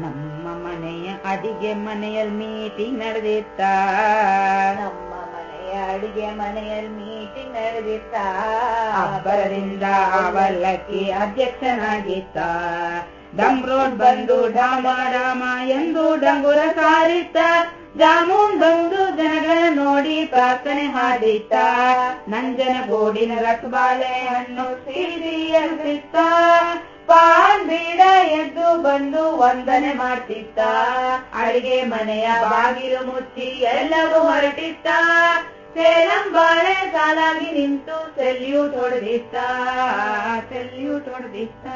ನಮ್ಮ ಮನೆಯ ಅಡಿಗೆ ಮನೆಯಲ್ಲಿ ಮೀಟಿಂಗ್ ನಡೆದಿತ್ತ. ನಮ್ಮ ಮನೆಯ ಅಡಿಗೆ ಮನೆಯಲ್ಲಿ ಮೀಟಿಂಗ್ ನಡೆದಿತ್ತ. ಅಬ್ಬರದಿಂದ ಅವಲಕ್ಕಿ ಅಧ್ಯಕ್ಷನಾಗಿತ್ತ. ಡಮ್ ರೋಡ್ ಬಂದು ಡಾಮ ಡಾಮ ಎಂದು ಡಂಗುರ ಸಾರಿತ್ತ. ಜಾಮೂನ್ ಬಂದು ಜನಗಳ ನೋಡಿ ಪ್ರಾರ್ಥನೆ ಹಾಡಿತ್ತ. ನಂಜನಗೂಡಿನ ರಸಬಾಳೆ ಹಣ್ಣು ಸಿಡಿ ಬಂದು ವಂದನೆ ಮಾಡ್ತಿತ್ತ. ಅಡಿಗೆ ಮನೆಯ ಬಾಗಿಲು ಮುಚ್ಚಿ ಎಲ್ಲರೂ ಹೊರಟಿತ್ತ. ಸೇಲಂ ಬಾಳೆ ಸಾಲಾಗಿ ನಿಂತು ಸೆಲ್ಯೂಟ್ ಹೊಡೆದಿತ್ತ ಸೆಲ್ಯೂಟ್ ಹೊಡೆದಿತ್ತ